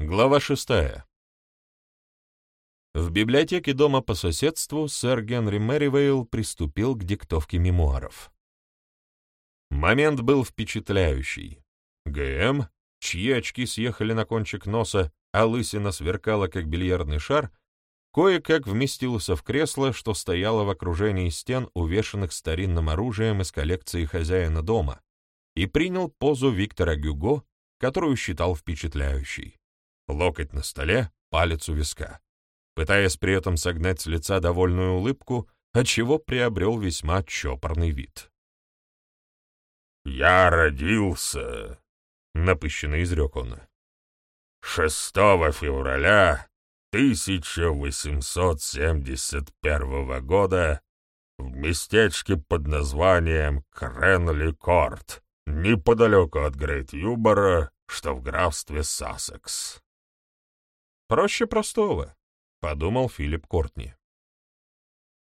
Глава шестая. В библиотеке дома по соседству сэр Генри Мэривейл приступил к диктовке мемуаров. Момент был впечатляющий. ГМ, чьи очки съехали на кончик носа, а лысина сверкала, как бильярдный шар, кое-как вместился в кресло, что стояло в окружении стен, увешанных старинным оружием из коллекции хозяина дома, и принял позу Виктора Гюго, которую считал впечатляющей. Локоть на столе, палец у виска, пытаясь при этом согнать с лица довольную улыбку, отчего приобрел весьма чопорный вид. «Я родился», — напыщенно изрек он, — «6 февраля 1871 года в местечке под названием Кренли-Корт, неподалеку от Грейт-Юбора, что в графстве Сассекс. «Проще простого», — подумал Филипп Кортни.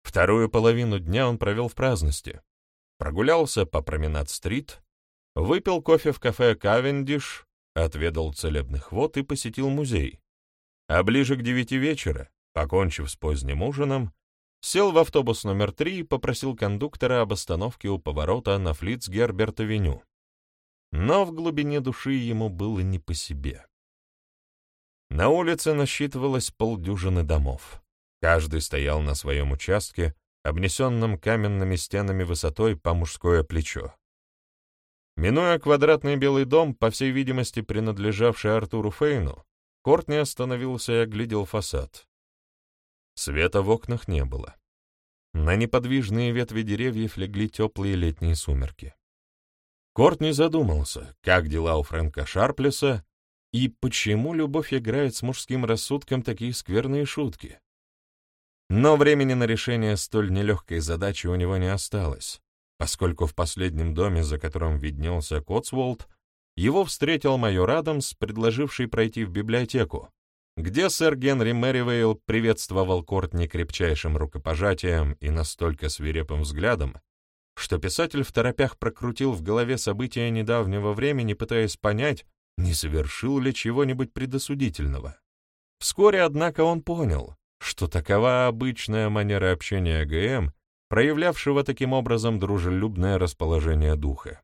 Вторую половину дня он провел в праздности. Прогулялся по Променад-стрит, выпил кофе в кафе «Кавендиш», отведал целебных вод и посетил музей. А ближе к девяти вечера, покончив с поздним ужином, сел в автобус номер три и попросил кондуктора об остановке у поворота на Флицгерберт-авеню. Но в глубине души ему было не по себе. На улице насчитывалось полдюжины домов. Каждый стоял на своем участке, обнесенном каменными стенами высотой по мужское плечо. Минуя квадратный белый дом, по всей видимости принадлежавший Артуру Фейну, Кортни остановился и оглядел фасад. Света в окнах не было. На неподвижные ветви деревьев легли теплые летние сумерки. Кортни задумался, как дела у Фрэнка Шарплеса и почему любовь играет с мужским рассудком такие скверные шутки? Но времени на решение столь нелегкой задачи у него не осталось, поскольку в последнем доме, за которым виднелся Котсволд, его встретил майор Адамс, предложивший пройти в библиотеку, где сэр Генри Мэривейл приветствовал Кортни крепчайшим рукопожатием и настолько свирепым взглядом, что писатель в торопях прокрутил в голове события недавнего времени, пытаясь понять, не совершил ли чего-нибудь предосудительного. Вскоре, однако, он понял, что такова обычная манера общения ГМ, проявлявшего таким образом дружелюбное расположение духа.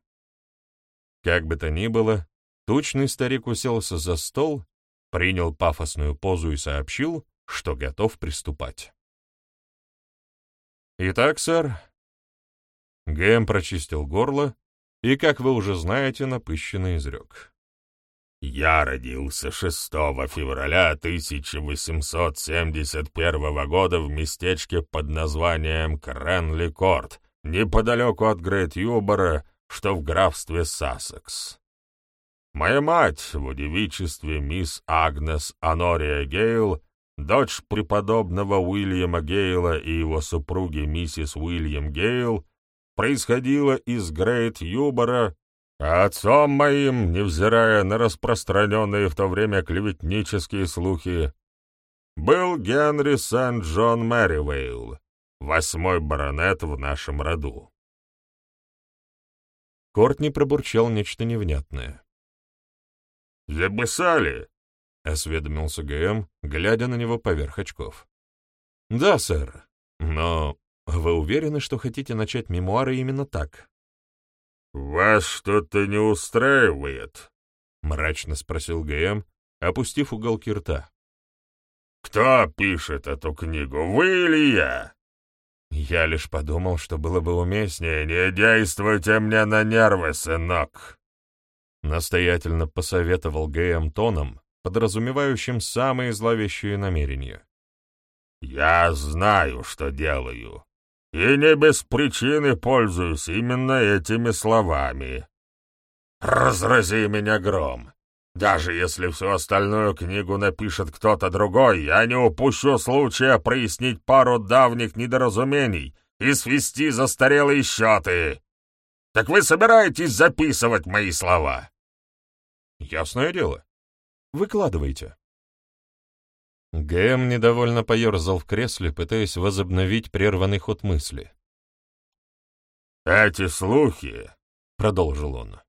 Как бы то ни было, тучный старик уселся за стол, принял пафосную позу и сообщил, что готов приступать. «Итак, сэр...» Гэм прочистил горло и, как вы уже знаете, напыщенно изрек. Я родился 6 февраля 1871 года в местечке под названием Кренли-Корт, неподалеку от Грейт-Юбора, что в графстве Сассекс. Моя мать в удевичестве мисс Агнес Анория Гейл, дочь преподобного Уильяма Гейла и его супруги миссис Уильям Гейл, происходила из Грейт-Юбора а отцом моим, невзирая на распространенные в то время клеветнические слухи, был Генри Сент-Джон Мэривейл, восьмой баронет в нашем роду. Кортни пробурчал нечто невнятное. «Записали?» — осведомился ГМ, глядя на него поверх очков. «Да, сэр. Но вы уверены, что хотите начать мемуары именно так?» «Вас что-то не устраивает?» — мрачно спросил ГМ, опустив уголки рта. «Кто пишет эту книгу, вы или я?» «Я лишь подумал, что было бы уместнее. Не действуйте мне на нервы, сынок!» Настоятельно посоветовал ГМ тоном, подразумевающим самые зловещие намерения. «Я знаю, что делаю. И не без причины пользуюсь именно этими словами. «Разрази меня гром! Даже если всю остальную книгу напишет кто-то другой, я не упущу случая прояснить пару давних недоразумений и свести застарелые счеты. Так вы собираетесь записывать мои слова?» «Ясное дело. Выкладывайте». Гэм недовольно поерзал в кресле, пытаясь возобновить прерванный ход мысли. «Эти слухи», — продолжил он,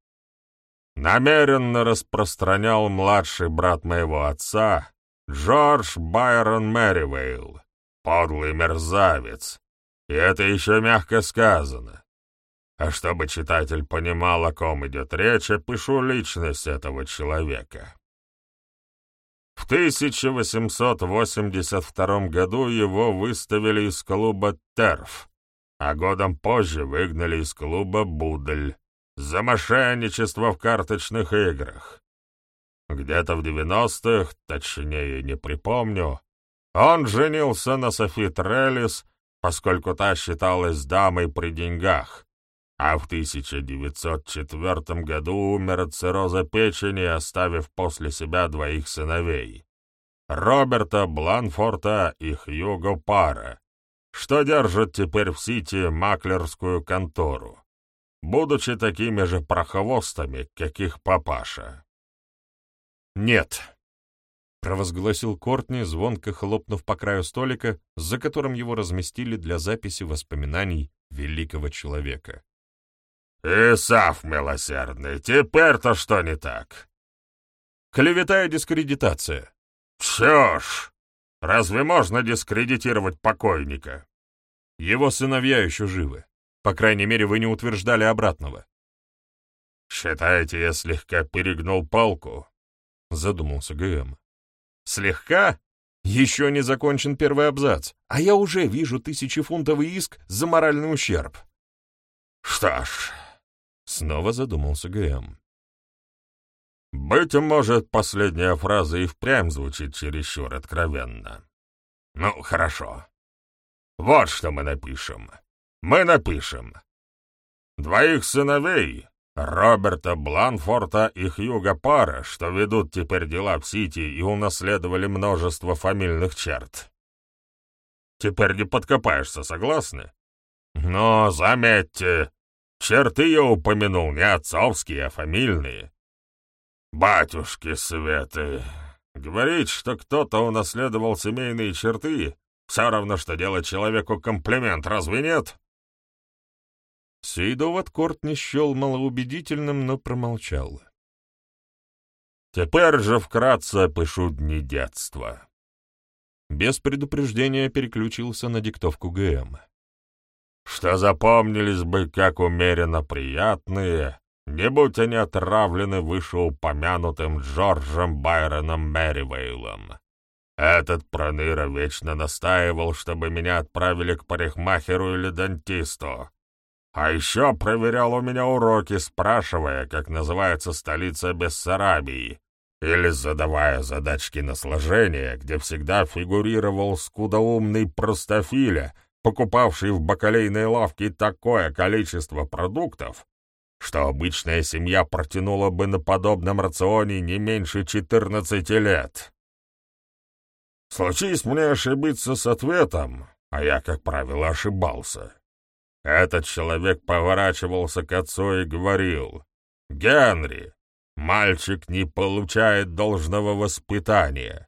намеренно распространял младший брат моего отца, Джордж Байрон Мэривейл, подлый мерзавец. И это еще мягко сказано. А чтобы читатель понимал, о ком идет речь, я пишу личность этого человека. В 1882 году его выставили из клуба «Терф», а годом позже выгнали из клуба «Будль» за мошенничество в карточных играх. Где-то в 90-х, точнее не припомню, он женился на Софи Треллис, поскольку та считалась дамой при деньгах, а в 1904 году умер от цирроза печени, оставив после себя двоих сыновей — Роберта Бланфорта и Хьюго Пара, что держит теперь в Сити маклерскую контору, будучи такими же прохвостами, как их папаша. «Нет», — провозгласил Кортни, звонко хлопнув по краю столика, за которым его разместили для записи воспоминаний великого человека. «Исав милосердный, теперь-то что не так?» «Клевета и дискредитация». «Чё ж, разве можно дискредитировать покойника?» «Его сыновья еще живы. По крайней мере, вы не утверждали обратного». «Считаете, я слегка перегнул палку?» — задумался ГМ. «Слегка? Еще не закончен первый абзац, а я уже вижу тысячефунтовый иск за моральный ущерб». «Что ж, Снова задумался ГМ. «Быть может, последняя фраза и впрямь звучит чересчур откровенно. Ну, хорошо. Вот что мы напишем. Мы напишем. Двоих сыновей, Роберта Бланфорта и Хьюга Пара, что ведут теперь дела в Сити и унаследовали множество фамильных черт. Теперь не подкопаешься, согласны? Но, заметьте, Черты я упомянул не отцовские, а фамильные. Батюшки Светы, говорить, что кто-то унаследовал семейные черты, все равно, что делать человеку комплимент, разве нет? Сей довод Корт не счел малоубедительным, но промолчал. Теперь же вкратце опишу дни детства. Без предупреждения переключился на диктовку ГМ что запомнились бы как умеренно приятные, не будь они отравлены вышеупомянутым Джорджем Байроном Мэривейлом. Этот проныра вечно настаивал, чтобы меня отправили к парикмахеру или дантисту. А еще проверял у меня уроки, спрашивая, как называется столица Бессарабии, или задавая задачки на сложение, где всегда фигурировал скудоумный простофиля — покупавший в бакалейной лавке такое количество продуктов, что обычная семья протянула бы на подобном рационе не меньше 14 лет. Случись мне ошибиться с ответом, а я, как правило, ошибался. Этот человек поворачивался к отцу и говорил, «Генри, мальчик не получает должного воспитания.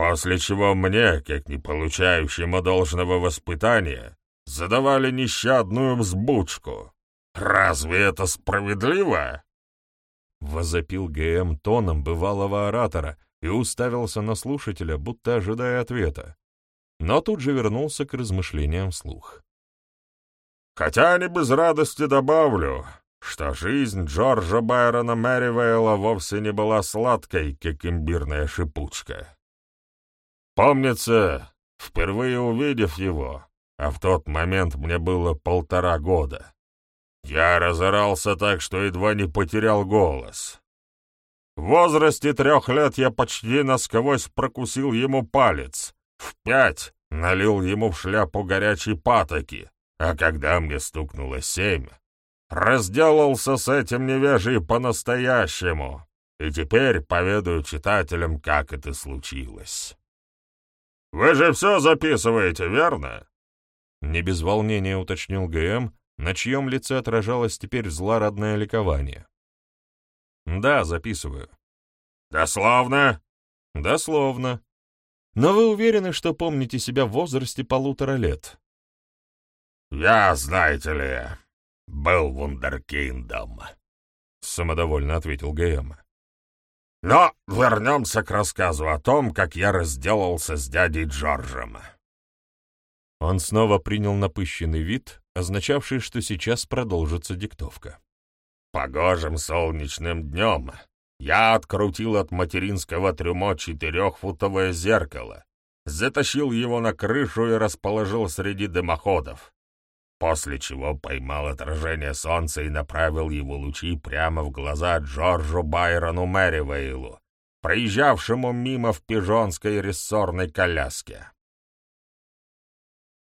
После чего мне, как не получающему должного воспитания, задавали нещадную взбучку. Разве это справедливо? Возопил ГМ тоном бывалого оратора и уставился на слушателя, будто ожидая ответа. Но тут же вернулся к размышлениям вслух. Хотя не без радости добавлю, что жизнь Джорджа Байрона Мэривейла вовсе не была сладкой, как имбирная шипучка. Помнится, впервые увидев его, а в тот момент мне было полтора года, я разорался так, что едва не потерял голос. В возрасте трех лет я почти насквозь прокусил ему палец, в пять налил ему в шляпу горячей патоки, а когда мне стукнуло семь, разделался с этим невежей по-настоящему, и теперь поведаю читателям, как это случилось. «Вы же все записываете, верно?» Не без волнения уточнил ГМ, на чьем лице отражалось теперь злорадное ликование. «Да, записываю». «Дословно?» «Дословно. Но вы уверены, что помните себя в возрасте полутора лет?» «Я, знаете ли, был вундеркиндом», — самодовольно ответил ГМ. «Но вернемся к рассказу о том, как я разделался с дядей Джорджем». Он снова принял напыщенный вид, означавший, что сейчас продолжится диктовка. «Погожим солнечным днем я открутил от материнского трюмо четырехфутовое зеркало, затащил его на крышу и расположил среди дымоходов, после чего поймал отражение солнца и направил его лучи прямо в глаза Джорджу Байрону Мэривейлу, проезжавшему мимо в пижонской рессорной коляске.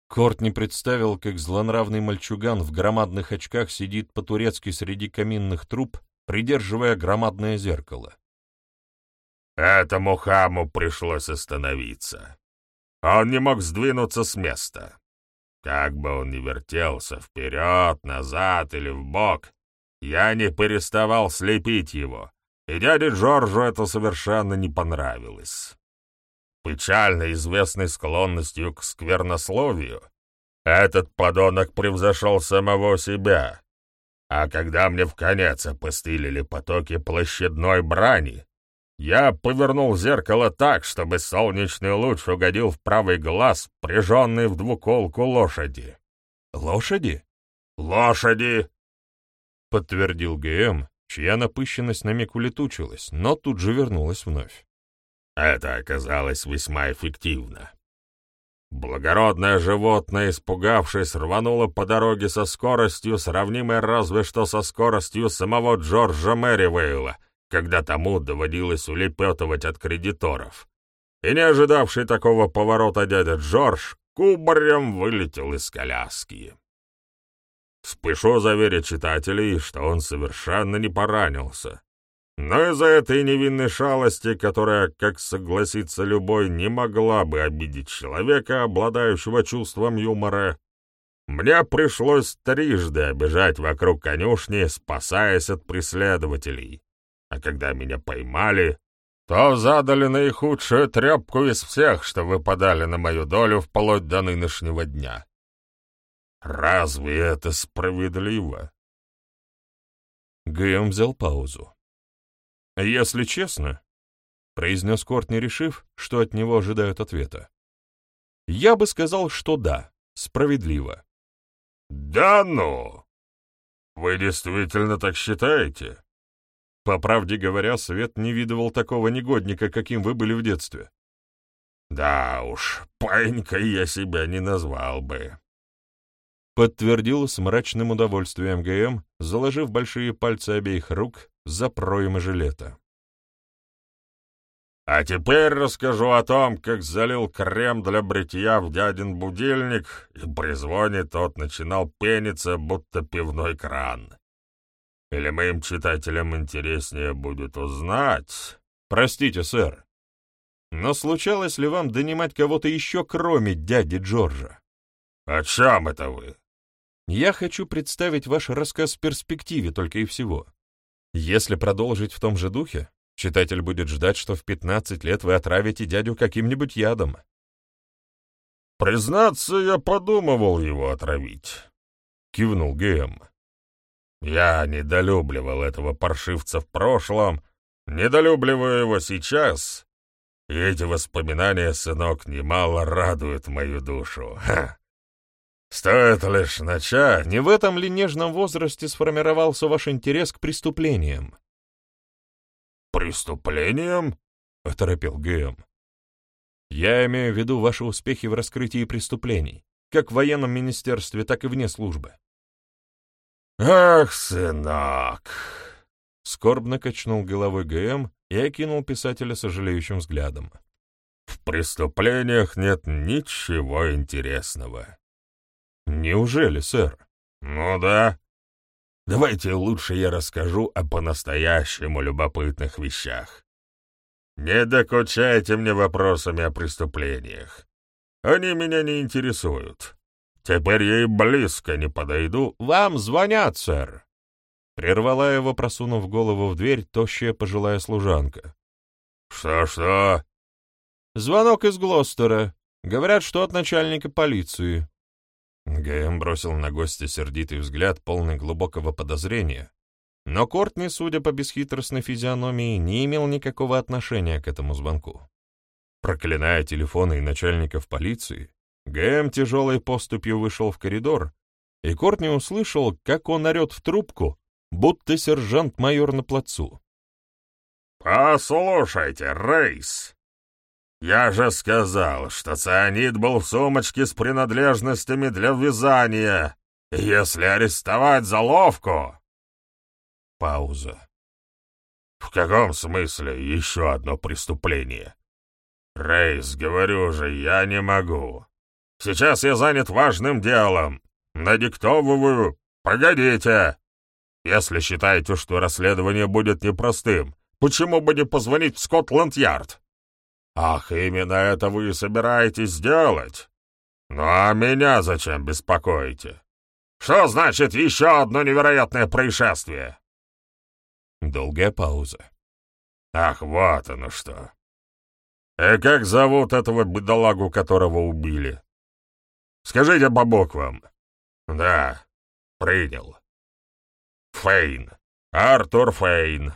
Корт не представил, как злонравный мальчуган в громадных очках сидит по-турецки среди каминных труб, придерживая громадное зеркало. Этому хаму пришлось остановиться. Он не мог сдвинуться с места. Как бы он ни вертелся вперед, назад или вбок, я не переставал слепить его, и дяде Джорджу это совершенно не понравилось печально известной склонностью к сквернословию, этот подонок превзошел самого себя. А когда мне в конец опостылили потоки площадной брани, я повернул зеркало так, чтобы солнечный луч угодил в правый глаз, прижженный в двуколку лошади. «Лошади?» «Лошади!» — подтвердил ГМ, чья напыщенность на миг улетучилась, но тут же вернулась вновь. Это оказалось весьма эффективно. Благородное животное, испугавшись, рвануло по дороге со скоростью, сравнимой разве что со скоростью самого Джорджа Мэривейла, когда тому доводилось улепетывать от кредиторов. И не ожидавший такого поворота дядя Джордж кубарем вылетел из коляски. Спешу заверить читателей, что он совершенно не поранился. Но из-за этой невинной шалости, которая, как согласится любой, не могла бы обидеть человека, обладающего чувством юмора, мне пришлось трижды обижать вокруг конюшни, спасаясь от преследователей. А когда меня поймали, то задали наихудшую трепку из всех, что выпадали на мою долю вплоть до нынешнего дня. Разве это справедливо? Гэм взял паузу. «Если честно», — произнес Корт, не решив, что от него ожидают ответа, «я бы сказал, что да, справедливо». «Да ну! Вы действительно так считаете?» По правде говоря, Свет не видывал такого негодника, каким вы были в детстве. «Да уж, паинькой я себя не назвал бы», — подтвердил с мрачным удовольствием ГМ, заложив большие пальцы обеих рук за проймы жилета. А теперь расскажу о том, как залил крем для бритья в дядин будильник, и при звоне тот начинал пениться, будто пивной кран. Или моим читателям интереснее будет узнать... Простите, сэр, но случалось ли вам донимать кого-то еще, кроме дяди Джорджа? О чем это вы? Я хочу представить ваш рассказ в перспективе только и всего. Если продолжить в том же духе, читатель будет ждать, что в 15 лет вы отравите дядю каким-нибудь ядом. «Признаться, я подумывал его отравить», — кивнул Гэм. «Я недолюбливал этого паршивца в прошлом, недолюбливаю его сейчас, и эти воспоминания, сынок, немало радуют мою душу. Ха. Стоит лишь начать. Не в этом ли нежном возрасте сформировался ваш интерес к преступлениям? Преступлениям? оторопел ГМ. Я имею в виду ваши успехи в раскрытии преступлений, как в военном министерстве, так и вне службы. Ах, сынок! Скорбно качнул головой ГМ и окинул писателя сожалеющим взглядом. В преступлениях нет ничего интересного. «Неужели, сэр?» «Ну да. Давайте лучше я расскажу о по-настоящему любопытных вещах. Не докучайте мне вопросами о преступлениях. Они меня не интересуют. Теперь я и близко не подойду. Вам звонят, сэр!» Прервала его, просунув голову в дверь, тощая пожилая служанка. «Что-что?» «Звонок из Глостера. Говорят, что от начальника полиции». ГМ бросил на гостя сердитый взгляд, полный глубокого подозрения, Но Кортни, судя по бесхитростной физиономии, не имел никакого отношения к этому звонку. Проклиная телефоны и начальников полиции, ГМ тяжелой поступью вышел в коридор, и Кортни услышал, как он орет в трубку, будто сержант-майор на плацу. «Послушайте, Рейс, я же сказал, что цианид был в сумочке с принадлежностями для вязания. Если арестовать заловку...» Пауза. «В каком смысле еще одно преступление?» «Рейс, говорю же, я не могу. Сейчас я занят важным делом. Надиктовываю. Погодите. Если считаете, что расследование будет непростым, почему бы не позвонить в Скотланд-Ярд? Ах, именно это вы собираетесь сделать? Ну а меня зачем беспокоите? Что значит еще одно невероятное происшествие?» Долгая пауза. «Ах, вот оно что! И как зовут этого бедолагу, которого убили? Скажите по буквам. Да, принял. Фейн. Артур Фейн.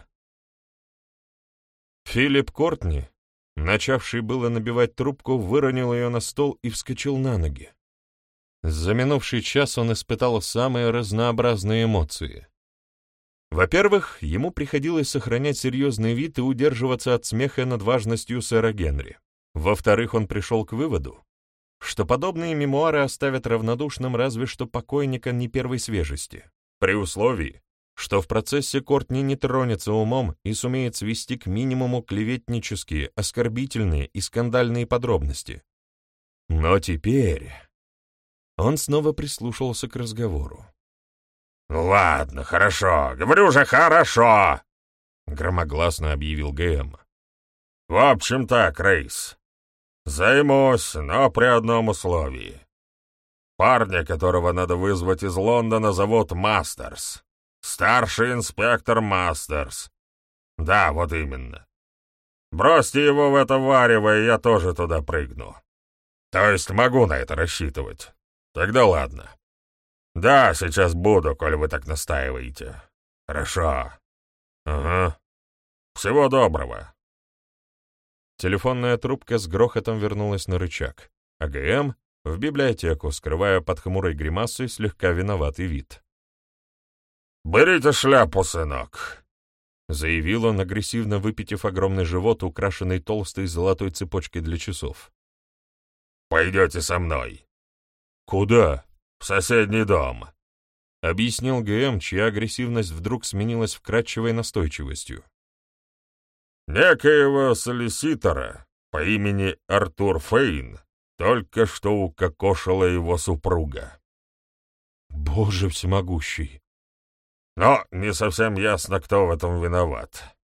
Филипп Кортни, начавший было набивать трубку, выронил ее на стол и вскочил на ноги. За минувший час он испытал самые разнообразные эмоции. Во-первых, ему приходилось сохранять серьезный вид и удерживаться от смеха над важностью сэра Генри. Во-вторых, он пришел к выводу, что подобные мемуары оставят равнодушным разве что покойника не первой свежести, при условии, что в процессе Кортни не тронется умом и сумеет свести к минимуму клеветнические, оскорбительные и скандальные подробности. Но теперь он снова прислушался к разговору. «Ну ладно, хорошо, говорю же, хорошо!» — громогласно объявил ГМ. «В общем так, Рейс, займусь, но при одном условии. Парня, которого надо вызвать из Лондона, зовут Мастерс. Старший инспектор Мастерс. Да, вот именно. Бросьте его в это варево, и я тоже туда прыгну. То есть могу на это рассчитывать. Тогда ладно. «Да, сейчас буду, коль вы так настаиваете. Хорошо. Ага. Всего доброго». Телефонная трубка с грохотом вернулась на рычаг, а ГМ — в библиотеку, скрывая под хмурой гримасой слегка виноватый вид. «Берите шляпу, сынок», — заявил он, агрессивно выпитив огромный живот, украшенный толстой золотой цепочкой для часов. «Пойдете со мной». «Куда?» в соседний дом», — объяснил ГМ, чья агрессивность вдруг сменилась вкрадчивой настойчивостью. «Некоего солиситора по имени Артур Фейн только что укокошила его супруга». «Боже всемогущий!» «Но не совсем ясно, кто в этом виноват».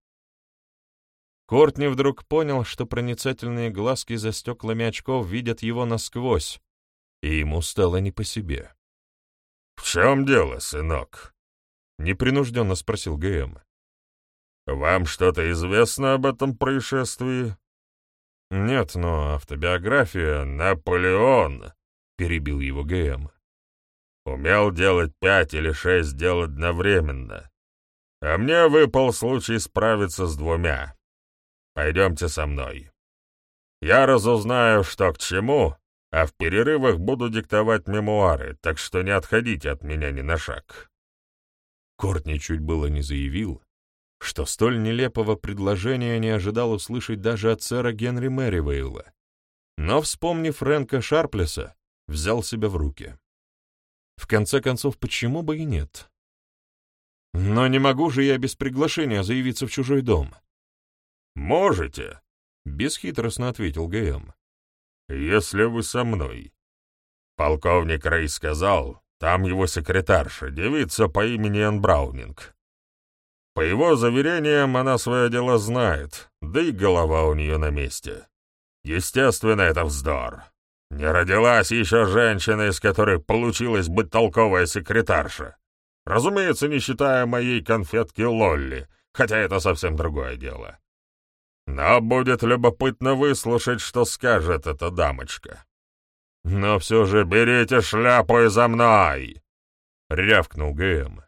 Кортни вдруг понял, что проницательные глазки за стеклами очков видят его насквозь, и ему стало не по себе. «В чем дело, сынок?» — непринужденно спросил ГМ. «Вам что-то известно об этом происшествии?» «Нет, но автобиография Наполеон», — перебил его ГМ. «Умел делать пять или шесть дел одновременно. А мне выпал случай справиться с двумя. Пойдемте со мной. Я разузнаю, что к чему, а в перерывах буду диктовать мемуары, так что не отходите от меня ни на шаг». Кортни чуть было не заявил, что столь нелепого предложения не ожидал услышать даже от сэра Генри Мэривейла, но, вспомнив Фрэнка Шарплеса, взял себя в руки. В конце концов, почему бы и нет? Но не могу же я без приглашения заявиться в чужой дом. «Можете», — бесхитростно ответил ГМ если вы со мной. Полковник Рэй сказал, там его секретарша, девица по имени Энн Браунинг. По его заверениям, она свое дело знает, да и голова у нее на месте. Естественно, это вздор. Не родилась еще женщина, из которой получилась быть толковая секретарша. Разумеется, не считая моей конфетки Лолли, хотя это совсем другое дело. Но будет любопытно выслушать, что скажет эта дамочка. Но все же берите шляпу и за мной!» — рявкнул ГМ.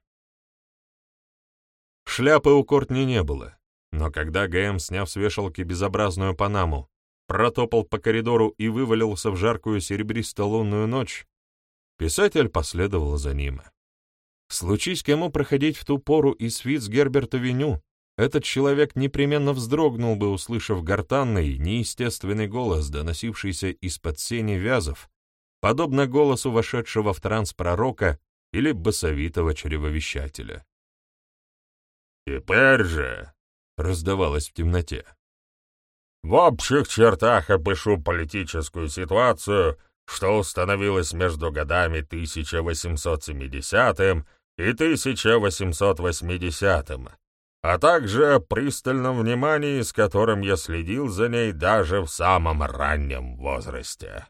Шляпы у Кортни не было, но когда ГМ, сняв с вешалки безобразную панаму, протопал по коридору и вывалился в жаркую серебристо-лунную ночь, писатель последовал за ним. Случись кому проходить в ту пору из Фитцгерберта-Веню, этот человек непременно вздрогнул бы, услышав гортанный, неестественный голос, доносившийся из-под сени вязов, подобно голосу вошедшего в транс пророка или басовитого чревовещателя. «Теперь же», — раздавалось в темноте, — «в общих чертах опишу политическую ситуацию, что установилась между годами 1870 и 1880 а также о пристальном внимании, с которым я следил за ней даже в самом раннем возрасте.